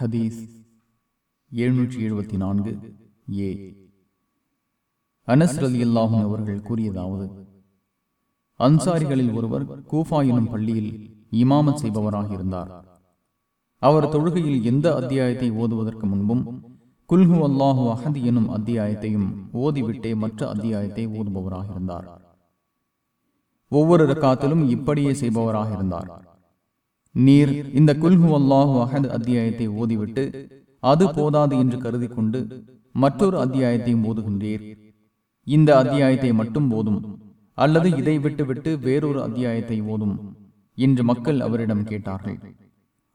ஹதீஸ் எழுநூற்றி எழுபத்தி நான்கு ஏ. அனஸ் ரலி அல்லாஹும் அவர்கள் கூறியதாவது அன்சாரிகளில் ஒருவர் கூஃபா எனும் பள்ளியில் இமாமத் செய்பவராக இருந்தார். அவர் தொழுகையில் எந்த அத்தியாயத்தை ஓதுவதற்கு முன்பும் குல்ஹு அல்லாஹு அஹதி எனும் அத்தியாயத்தையும் ஓதிவிட்டே மற்ற அத்தியாயத்தை ஓதுபவராக இருந்தார். ஒவ்வொரு ரக்காத்திலும் இப்படியே செய்பவராக இருந்தார். நீர் இந்த குல்ஹு அல்லாஹு அஹத் அத்தியாயத்தை ஓதிவிட்டு அது போதாது என்று கருதி கொண்டு மற்றொரு அத்தியாயத்தையும் ஓதுகின்றீர். இந்த அத்தியாயத்தை மட்டும் போதும் அல்லது இதை விட்டுவிட்டு வேறொரு அத்தியாயத்தை ஓதும் என்று மக்கள் அவரிடம் கேட்டார்கள்.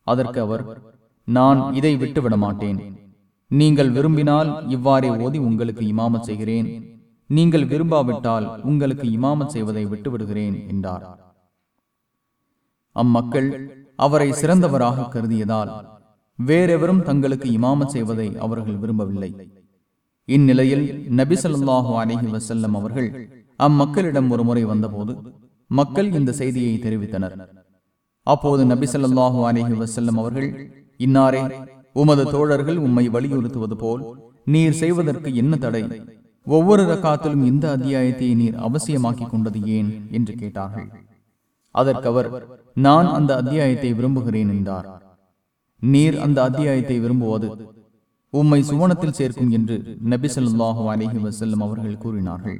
அதற்கு அவர் நான் இதை விட்டுவிட மாட்டேன் நீங்கள் விரும்பினால் இவ்வாறே ஓதி உங்களுக்கு இமாமத் செய்கிறேன். நீங்கள் விரும்பாவிட்டால் உங்களுக்கு இமாமத் செய்வதை விட்டுவிடுகிறேன் என்றார். அம்மக்கள் அவரை சிறந்தவராக கருதியதால் வேறெவரும் தங்களுக்கு இமாமத் செய்வதை அவர்கள் விரும்பவில்லை. இந்நிலையில் நபி சொல்லாஹு அலஹி வசல்லம் அவர்கள் அம்மக்களிடம் ஒரு முறை வந்தபோது மக்கள் இந்த செய்தியை தெரிவித்தனர். அப்போது நபி சொல்லாஹு அலஹி வசல்லம் அவர்கள் இன்னாரே உமது தோழர்கள் உம்மை வலியுறுத்துவது போல் நீர் செய்வதற்கு என்ன தடை? ஒவ்வொரு ரக்காத்திலும் இந்த அத்தியாயத்தை நீர் அவசியமாக்கிக் கொண்டது ஏன்? என்று கேட்டார்கள். அதற்கு அவர் நான் அந்த அத்தியாயத்தை விரும்புகிறேன் என்றார். நீர் அந்த அத்தியாயத்தை விரும்புவது உம்மை சுவனத்தில் சேர்க்கும் என்று நபி ஸல்லல்லாஹு அலைஹி அவர்கள் கூறினார்கள்.